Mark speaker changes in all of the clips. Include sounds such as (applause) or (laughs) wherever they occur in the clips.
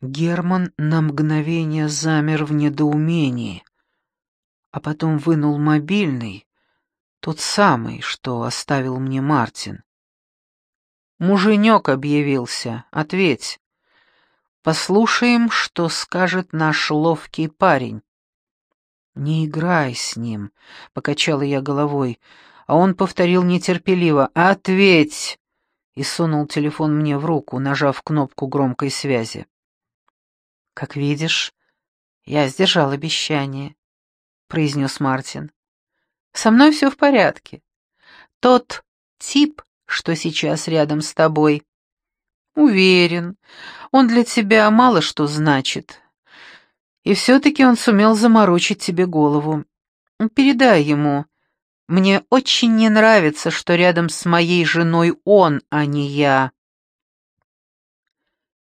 Speaker 1: Герман на мгновение замер в недоумении, а потом вынул мобильный, тот самый, что оставил мне Мартин. «Муженек объявился, ответь. Послушаем, что скажет наш ловкий парень». «Не играй с ним», — покачала я головой, а он повторил нетерпеливо «Ответь!» и сунул телефон мне в руку, нажав кнопку громкой связи. «Как видишь, я сдержал обещание», — произнес Мартин. «Со мной все в порядке. Тот тип, что сейчас рядом с тобой, уверен, он для тебя мало что значит. И все-таки он сумел заморочить тебе голову. Передай ему, мне очень не нравится, что рядом с моей женой он, а не я».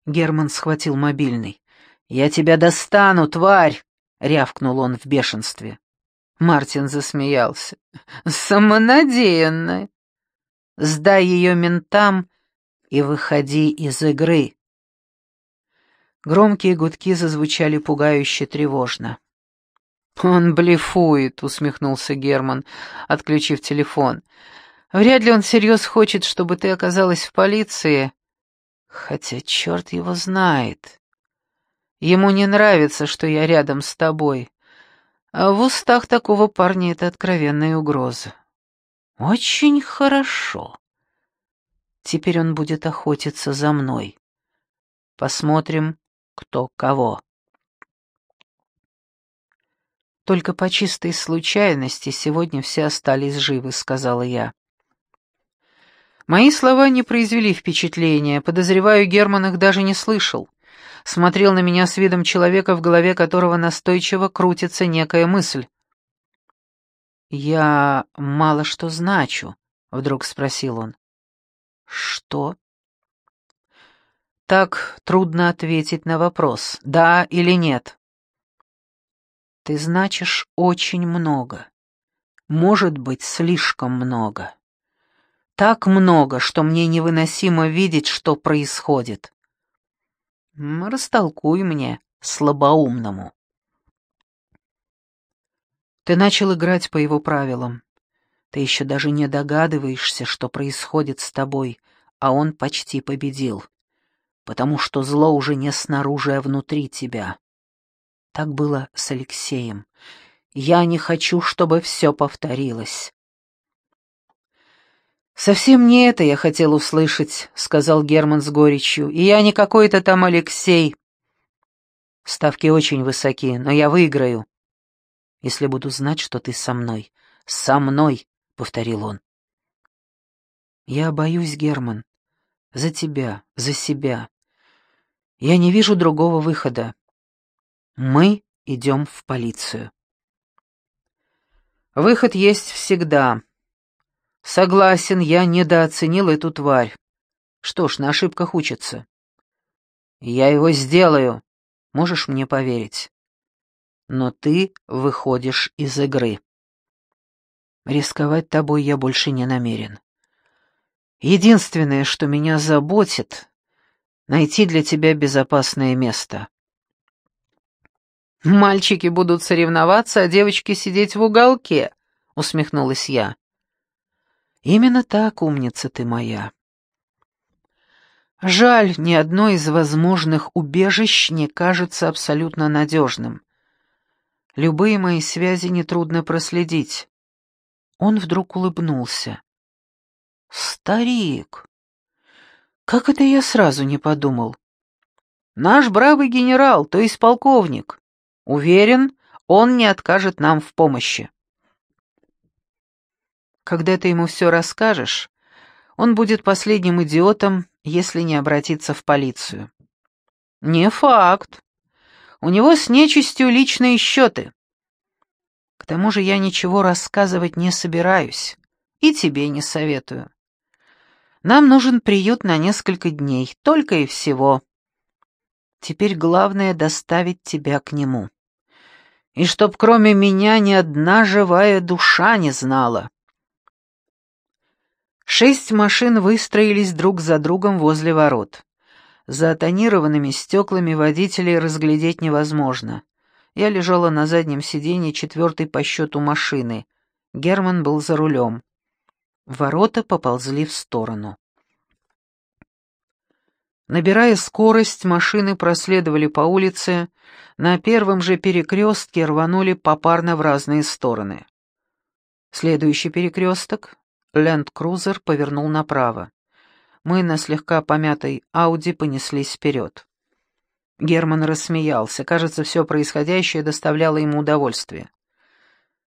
Speaker 1: Герман схватил мобильный. «Я тебя достану, тварь!» — рявкнул он в бешенстве. Мартин засмеялся. «Самонадеянная! Сдай ее ментам и выходи из игры!» Громкие гудки зазвучали пугающе тревожно. «Он блефует», — усмехнулся Герман, отключив телефон. «Вряд ли он всерьез хочет, чтобы ты оказалась в полиции. Хотя черт его знает. Ему не нравится, что я рядом с тобой. А в устах такого парня это откровенная угроза. Очень хорошо. Теперь он будет охотиться за мной. Посмотрим, кто кого. Только по чистой случайности сегодня все остались живы, сказала я. Мои слова не произвели впечатления, подозреваю, Герман их даже не слышал смотрел на меня с видом человека, в голове которого настойчиво крутится некая мысль. «Я мало что значу», — вдруг спросил он. «Что?» «Так трудно ответить на вопрос, да или нет». «Ты значишь очень много. Может быть, слишком много. Так много, что мне невыносимо видеть, что происходит. Растолкуй мне, слабоумному. Ты начал играть по его правилам. Ты еще даже не догадываешься, что происходит с тобой, а он почти победил, потому что зло уже не снаружи, а внутри тебя. Так было с Алексеем. Я не хочу, чтобы все повторилось. «Совсем не это я хотел услышать», — сказал Герман с горечью. «И я не какой-то там Алексей. Ставки очень высоки, но я выиграю, если буду знать, что ты со мной. Со мной», — повторил он. «Я боюсь, Герман. За тебя, за себя. Я не вижу другого выхода. Мы идем в полицию». «Выход есть всегда», Согласен, я недооценил эту тварь. Что ж, на ошибках учатся. Я его сделаю, можешь мне поверить. Но ты выходишь из игры. Рисковать тобой я больше не намерен. Единственное, что меня заботит, найти для тебя безопасное место. Мальчики будут соревноваться, а девочки сидеть в уголке, усмехнулась я. Именно так, умница ты моя. Жаль, ни одно из возможных убежищ не кажется абсолютно надежным. Любые мои связи нетрудно проследить. Он вдруг улыбнулся. «Старик! Как это я сразу не подумал? Наш бравый генерал, то есть полковник. Уверен, он не откажет нам в помощи». Когда ты ему все расскажешь, он будет последним идиотом, если не обратиться в полицию. Не факт. У него с нечистью личные счеты. К тому же я ничего рассказывать не собираюсь, и тебе не советую. Нам нужен приют на несколько дней, только и всего. Теперь главное — доставить тебя к нему. И чтоб кроме меня ни одна живая душа не знала. Шесть машин выстроились друг за другом возле ворот. За тонированными стеклами водителей разглядеть невозможно. Я лежала на заднем сиденье четвертой по счету машины. Герман был за рулем. Ворота поползли в сторону. Набирая скорость, машины проследовали по улице, на первом же перекрестке рванули попарно в разные стороны. Следующий перекресток, ленд-крузер повернул направо. Мы на слегка помятой Ауди понеслись вперед. Герман рассмеялся. Кажется, все происходящее доставляло ему удовольствие.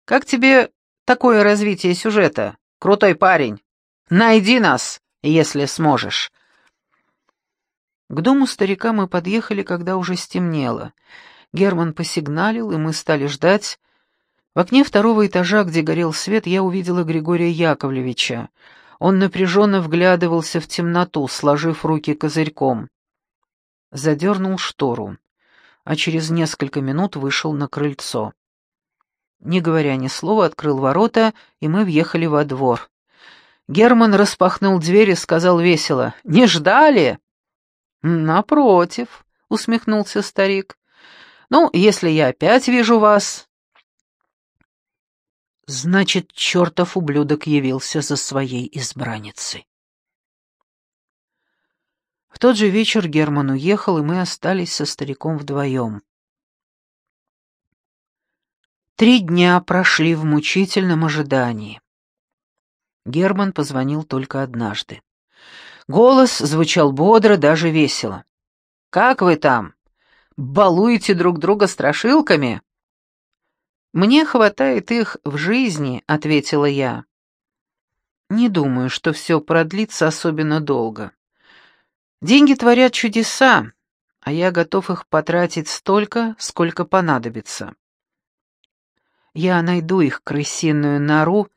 Speaker 1: «Как тебе такое развитие сюжета, крутой парень? Найди нас, если сможешь!» К дому старика мы подъехали, когда уже стемнело. Герман посигналил, и мы стали ждать. В окне второго этажа, где горел свет, я увидела Григория Яковлевича. Он напряженно вглядывался в темноту, сложив руки козырьком. Задернул штору, а через несколько минут вышел на крыльцо. Не говоря ни слова, открыл ворота, и мы въехали во двор. Герман распахнул дверь и сказал весело «Не ждали?» «Напротив», — усмехнулся старик. «Ну, если я опять вижу вас...» Значит, чертов ублюдок явился за своей избранницей. В тот же вечер Герман уехал, и мы остались со стариком вдвоем. Три дня прошли в мучительном ожидании. Герман позвонил только однажды. Голос звучал бодро, даже весело. «Как вы там? Балуете друг друга страшилками?» «Мне хватает их в жизни», — ответила я. «Не думаю, что все продлится особенно долго. Деньги творят чудеса, а я готов их потратить столько, сколько понадобится. Я найду их крысиную нору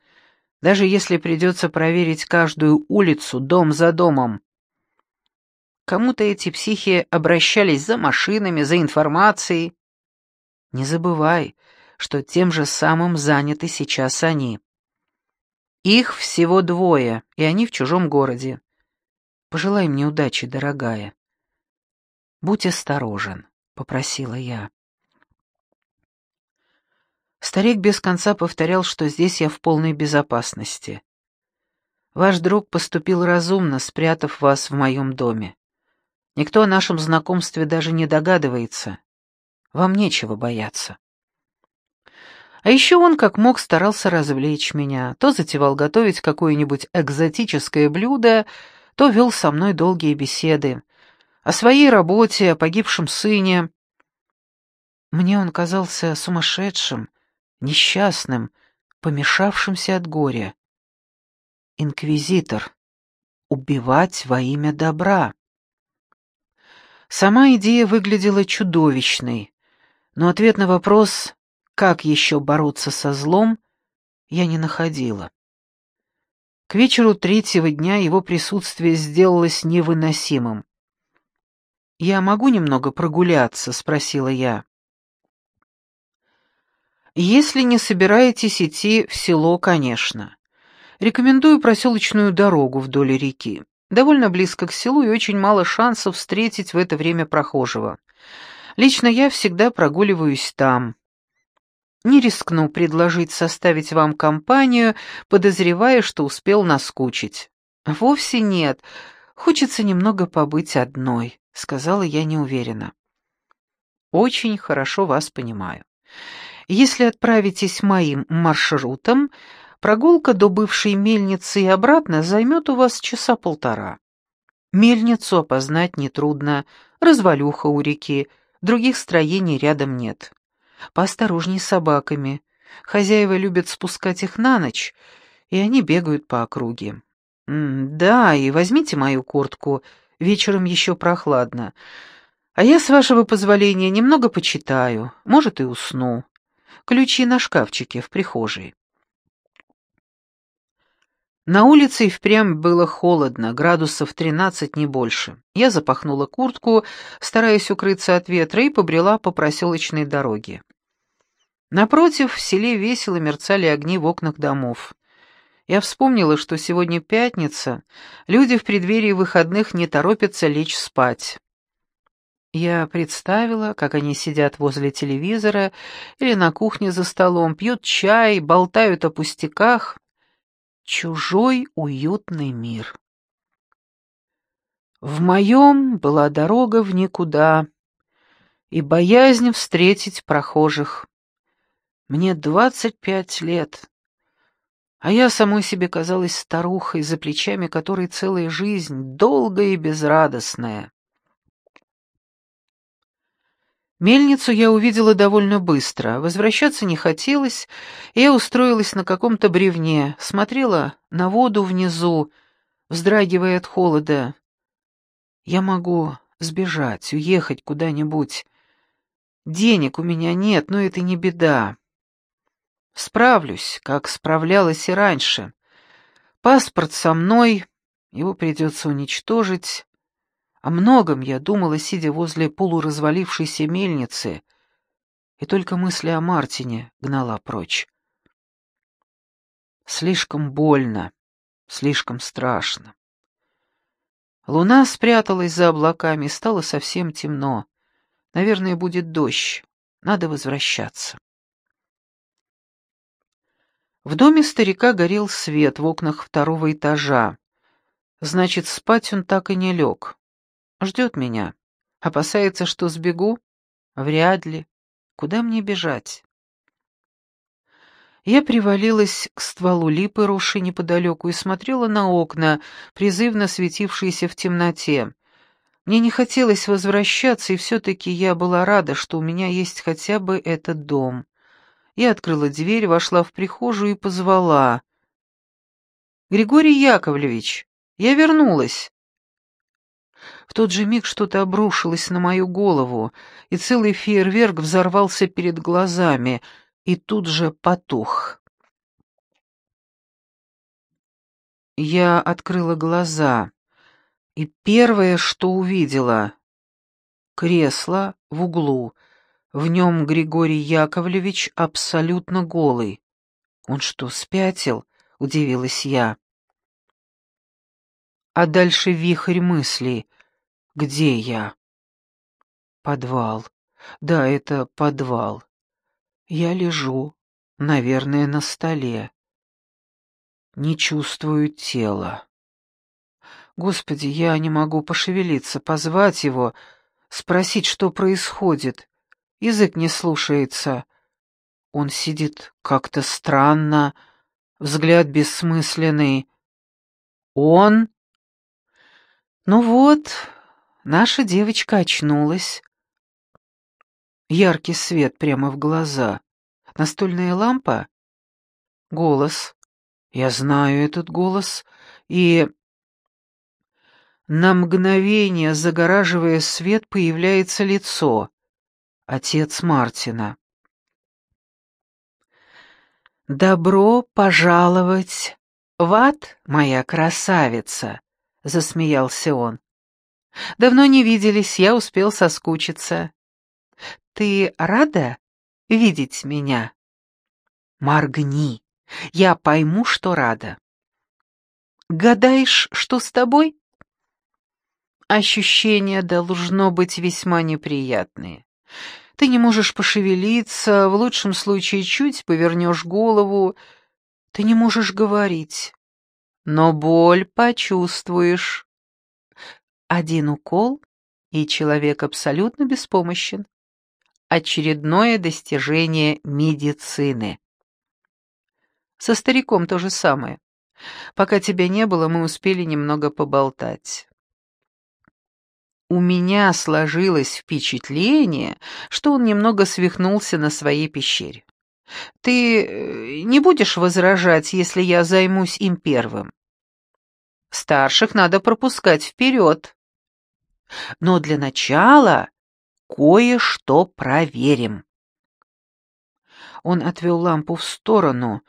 Speaker 1: даже если придется проверить каждую улицу, дом за домом. Кому-то эти психи обращались за машинами, за информацией. Не забывай, что тем же самым заняты сейчас они. Их всего двое, и они в чужом городе. Пожелай мне удачи, дорогая. Будь осторожен, — попросила я. Старик без конца повторял, что здесь я в полной безопасности. Ваш друг поступил разумно, спрятав вас в моем доме. Никто о нашем знакомстве даже не догадывается. Вам нечего бояться. А еще он, как мог, старался развлечь меня. То затевал готовить какое-нибудь экзотическое блюдо, то вел со мной долгие беседы. О своей работе, о погибшем сыне. Мне он казался сумасшедшим, несчастным, помешавшимся от горя. Инквизитор. Убивать во имя добра. Сама идея выглядела чудовищной, но ответ на вопрос, как еще бороться со злом, я не находила. К вечеру третьего дня его присутствие сделалось невыносимым. «Я могу немного прогуляться?» — спросила я. Если не собираетесь идти в село, конечно. Рекомендую проселочную дорогу вдоль реки. Довольно близко к селу и очень мало шансов встретить в это время прохожего. Лично я всегда прогуливаюсь там. Не рискну предложить составить вам компанию, подозревая, что успел наскучить. Вовсе нет. Хочется немного побыть одной, сказала я неуверенно. Очень хорошо вас понимаю. Если отправитесь моим маршрутом, прогулка до бывшей мельницы и обратно займет у вас часа полтора. Мельницу опознать нетрудно, развалюха у реки, других строений рядом нет. Поосторожней с собаками. Хозяева любят спускать их на ночь, и они бегают по округе. Да, и возьмите мою куртку, вечером еще прохладно. А я, с вашего позволения, немного почитаю, может, и усну. Ключи на шкафчике в прихожей. На улице и впрямь было холодно, градусов тринадцать не больше. Я запахнула куртку, стараясь укрыться от ветра, и побрела по проселочной дороге. Напротив, в селе весело мерцали огни в окнах домов. Я вспомнила, что сегодня пятница, люди в преддверии выходных не торопятся лечь спать. Я представила, как они сидят возле телевизора или на кухне за столом, пьют чай, болтают о пустяках. Чужой уютный мир. В моем была дорога в никуда и боязнь встретить прохожих. Мне двадцать пять лет, а я самой себе казалась старухой, за плечами которой целая жизнь, долгая и безрадостная. Мельницу я увидела довольно быстро. Возвращаться не хотелось, и я устроилась на каком-то бревне, смотрела на воду внизу, вздрагивая от холода. Я могу сбежать, уехать куда-нибудь. Денег у меня нет, но это не беда. Справлюсь, как справлялась и раньше. Паспорт со мной, его придется уничтожить. О многом я думала, сидя возле полуразвалившейся мельницы, и только мысли о Мартине гнала прочь. Слишком больно, слишком страшно. Луна спряталась за облаками, стало совсем темно. Наверное, будет дождь. Надо возвращаться. В доме старика горел свет в окнах второго этажа. Значит, спать он так и не лег. Ждет меня. Опасается, что сбегу? Вряд ли. Куда мне бежать? Я привалилась к стволу липы, росшей неподалеку, и смотрела на окна, призывно светившиеся в темноте. Мне не хотелось возвращаться, и все-таки я была рада, что у меня есть хотя бы этот дом. Я открыла дверь, вошла в прихожую и позвала. «Григорий Яковлевич, я вернулась!» В тот же миг что-то обрушилось на мою голову, и целый фейерверк взорвался перед глазами, и тут же потух. Я открыла глаза, и первое, что увидела — кресло в углу, в нем Григорий Яковлевич абсолютно голый. «Он что, спятил?» — удивилась я. А дальше вихрь мыслей. Где я? Подвал. Да, это подвал. Я лежу, наверное, на столе. Не чувствую тела. Господи, я не могу пошевелиться, позвать его, спросить, что происходит. Язык не слушается. Он сидит как-то странно, взгляд бессмысленный. Он? Ну вот, Наша девочка очнулась. Яркий свет прямо в глаза. Настольная лампа? Голос. Я знаю этот голос. И... На мгновение, загораживая свет, появляется лицо. Отец Мартина. «Добро пожаловать в ад, моя красавица!» — засмеялся он. Давно не виделись, я успел соскучиться. Ты рада видеть меня? Моргни, я пойму, что рада. Гадаешь, что с тобой? Ощущения должно быть весьма неприятные. Ты не можешь пошевелиться, в лучшем случае чуть повернешь голову. Ты не можешь говорить, но боль почувствуешь. Один укол, и человек абсолютно беспомощен. Очередное достижение медицины. Со стариком то же самое. Пока тебя не было, мы успели немного поболтать. У меня сложилось впечатление, что он немного свихнулся на своей пещере. Ты э, не будешь возражать, если я займусь им первым? Старших надо пропускать вперед. Но для начала кое-что проверим. Он отвел лампу в сторону,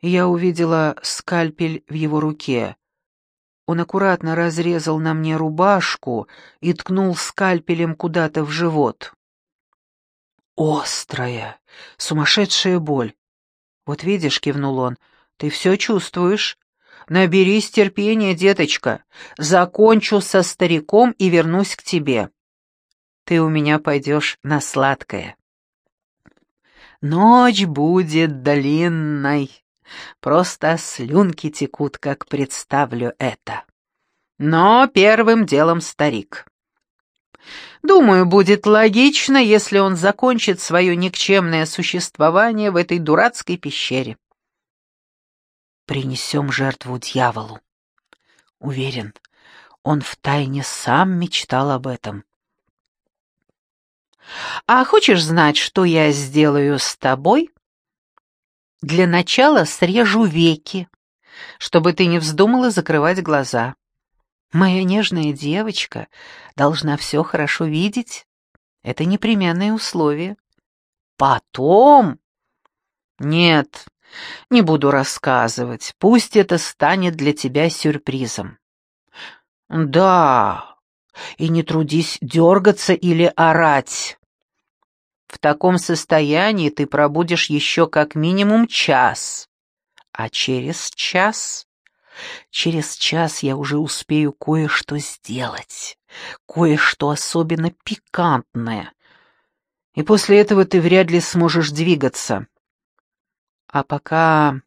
Speaker 1: и я увидела скальпель в его руке. Он аккуратно разрезал на мне рубашку и ткнул скальпелем куда-то в живот. Острая, сумасшедшая боль. «Вот видишь», — кивнул он, — «ты все чувствуешь. Наберись терпения, деточка. Закончу со стариком и вернусь к тебе. ты у меня пойдешь на сладкое. Ночь будет длинной, просто слюнки текут, как представлю это. Но первым делом старик. Думаю, будет логично, если он закончит свое никчемное существование в этой дурацкой пещере. Принесем жертву дьяволу. Уверен, он втайне сам мечтал об этом. А хочешь знать, что я сделаю с тобой? Для начала срежу веки, чтобы ты не вздумала закрывать глаза. Моя нежная девочка должна все хорошо видеть. Это непременное условие. Потом... Нет, не буду рассказывать. Пусть это станет для тебя сюрпризом. Да, и не трудись дергаться или орать. В таком состоянии ты пробудешь еще как минимум час. А через час... Через час я уже успею кое-что сделать, кое-что особенно пикантное. И после этого ты вряд ли сможешь двигаться. А пока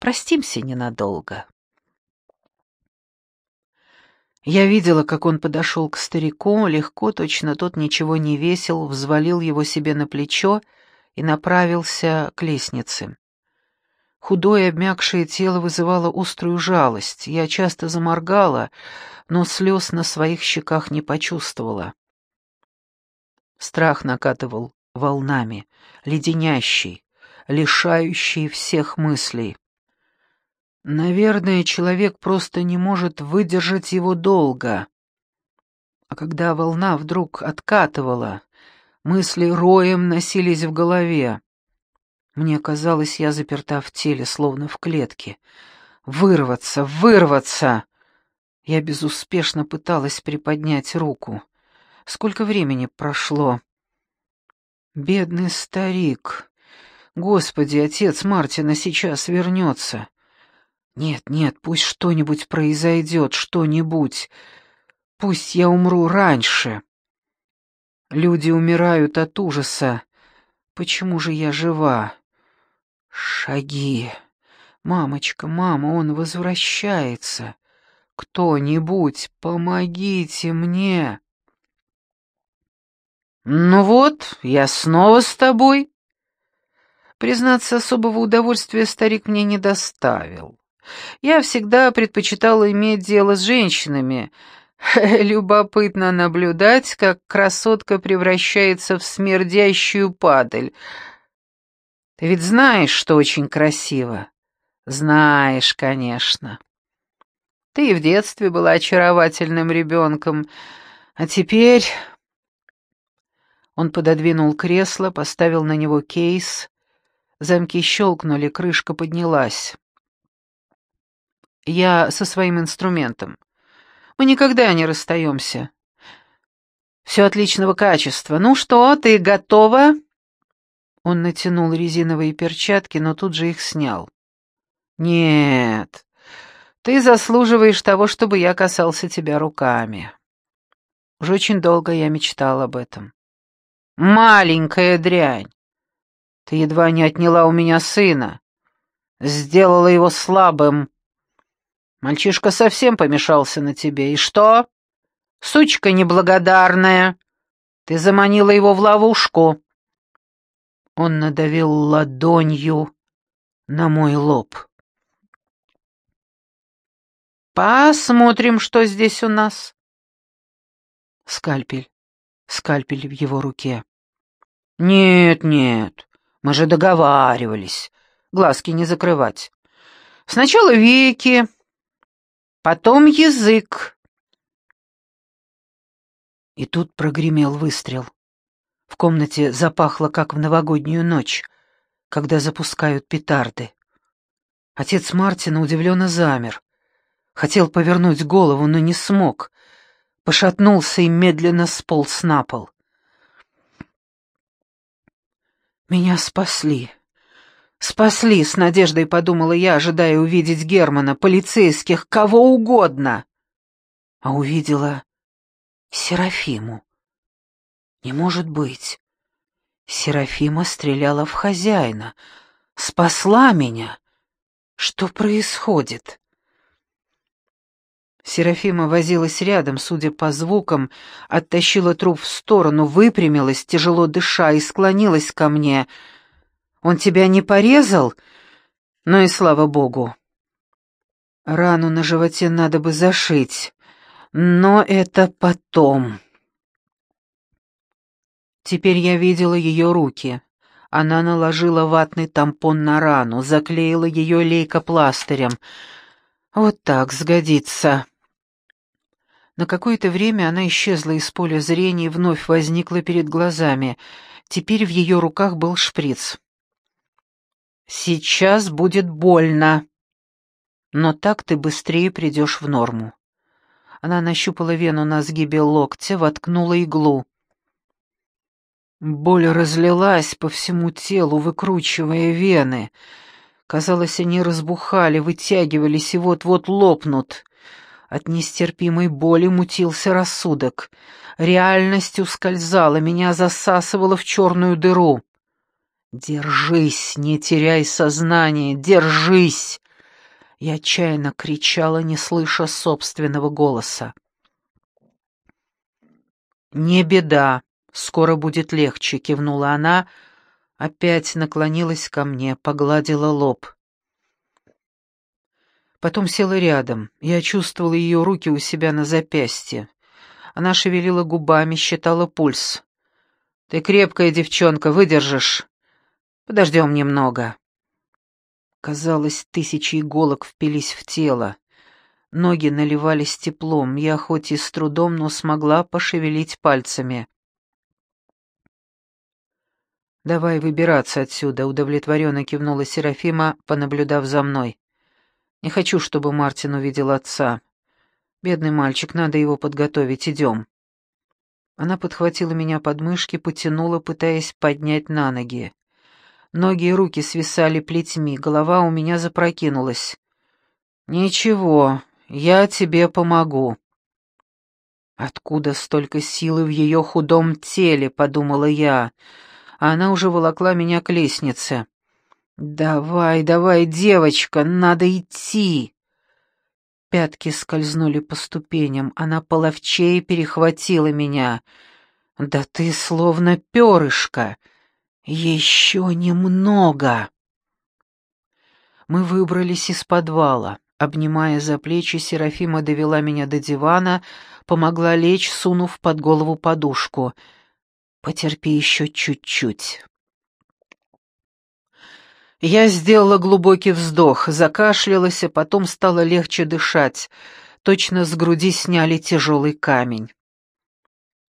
Speaker 1: простимся ненадолго. Я видела, как он подошел к старику, легко, точно тот ничего не весил, взвалил его себе на плечо и направился к лестнице. Худое обмякшее тело вызывало острую жалость. Я часто заморгала, но слез на своих щеках не почувствовала. Страх накатывал волнами, леденящий, лишающий всех мыслей. Наверное, человек просто не может выдержать его долго. А когда волна вдруг откатывала, мысли роем носились в голове. Мне казалось, я заперта в теле, словно в клетке. Вырваться, вырваться! Я безуспешно пыталась приподнять руку. Сколько времени прошло? Бедный старик. Господи, отец Мартина сейчас вернется. Нет, нет, пусть что-нибудь произойдет, что-нибудь. Пусть я умру раньше. Люди умирают от ужаса. Почему же я жива? Шаги. Мамочка, мама, он возвращается. Кто-нибудь, помогите мне. Ну вот, я снова с тобой. Признаться, особого удовольствия старик мне не доставил. Я всегда предпочитала иметь дело с женщинами. (laughs) Любопытно наблюдать, как красотка превращается в смердящую падаль. Ты ведь знаешь, что очень красиво? Знаешь, конечно. Ты и в детстве была очаровательным ребенком, а теперь... Он пододвинул кресло, поставил на него кейс. Замки щелкнули, крышка поднялась. Я со своим инструментом. Мы никогда не расстаемся. Все отличного качества. Ну что, ты готова?» Он натянул резиновые перчатки, но тут же их снял. «Нет, ты заслуживаешь того, чтобы я касался тебя руками. Уже очень долго я мечтал об этом. Маленькая дрянь! Ты едва не отняла у меня сына, сделала его слабым, Мальчишка совсем помешался на тебе. И что? Сучка неблагодарная. Ты заманила его в ловушку. Он надавил ладонью на мой лоб. Посмотрим, что здесь у нас. Скальпель. Скальпель в его руке. Нет, нет, мы же договаривались. Глазки не закрывать. Сначала веки, потом язык. И тут прогремел выстрел. В комнате запахло, как в новогоднюю ночь, когда запускают петарды. Отец Мартина удивленно замер. Хотел повернуть голову, но не смог. Пошатнулся и медленно сполз на пол. Меня спасли. «Спасли», — с надеждой подумала я, ожидая увидеть Германа, полицейских, кого угодно. А увидела Серафиму. Не может быть. Серафима стреляла в хозяина, спасла меня. Что происходит? Серафима возилась рядом, судя по звукам, оттащила труп в сторону, выпрямилась, тяжело дыша, и склонилась ко мне. «Он тебя не порезал?» «Ну и слава богу!» «Рану на животе надо бы зашить, но это потом». Теперь я видела ее руки. Она наложила ватный тампон на рану, заклеила ее лейкопластырем. Вот так сгодится. На какое-то время она исчезла из поля зрения и вновь возникла перед глазами. Теперь в ее руках был шприц. «Сейчас будет больно, но так ты быстрее придешь в норму». Она нащупала вену на сгибе локтя, воткнула иглу. Боль разлилась по всему телу, выкручивая вены. Казалось, они разбухали, вытягивались и вот-вот лопнут. От нестерпимой боли мутился рассудок. Реальность ускользала, меня засасывало в черную дыру. «Держись, не теряй сознание, держись!» Я отчаянно кричала, не слыша собственного голоса. «Не беда, скоро будет легче», — кивнула она, опять наклонилась ко мне, погладила лоб. Потом села рядом. Я чувствовала ее руки у себя на запястье. Она шевелила губами, считала пульс. «Ты крепкая девчонка, выдержишь. Подождем немного». Казалось, тысячи иголок впились в тело. Ноги наливались теплом. Я хоть и с трудом, но смогла пошевелить пальцами. «Давай выбираться отсюда», — удовлетворенно кивнула Серафима, понаблюдав за мной. Не хочу, чтобы Мартин увидел отца. Бедный мальчик, надо его подготовить, идем». Она подхватила меня под мышки, потянула, пытаясь поднять на ноги. Ноги и руки свисали плетьми, голова у меня запрокинулась. «Ничего, я тебе помогу». «Откуда столько силы в ее худом теле?» — подумала я. А она уже волокла меня к лестнице. «Давай, давай, девочка, надо идти!» Пятки скользнули по ступеням, она половчее перехватила меня. «Да ты словно перышко! Еще немного!» Мы выбрались из подвала. Обнимая за плечи, Серафима довела меня до дивана, помогла лечь, сунув под голову подушку. «Потерпи еще чуть-чуть». Я сделала глубокий вздох, закашлялась, а потом стало легче дышать. Точно с груди сняли тяжелый камень.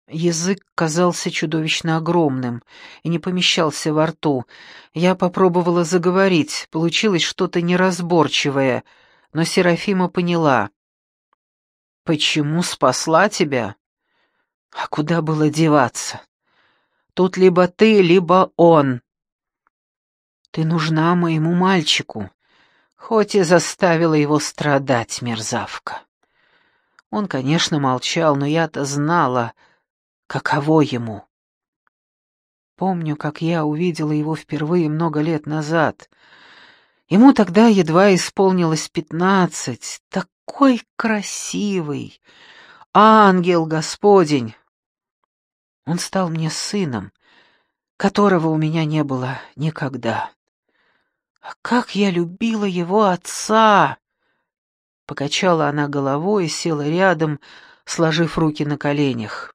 Speaker 1: Язык казался чудовищно огромным и не помещался во рту. Я попробовала заговорить, получилось что-то неразборчивое, но Серафима поняла. «Почему спасла тебя?» «А куда было деваться? Тут либо ты, либо он. Ты нужна моему мальчику, хоть и заставила его страдать, мерзавка. Он, конечно, молчал, но я-то знала, каково ему. Помню, как я увидела его впервые много лет назад. Ему тогда едва исполнилось пятнадцать. Такой красивый! Ангел Господень! Он стал мне сыном, которого у меня не было никогда. А как я любила его отца! Покачала она головой и села рядом, сложив руки на коленях.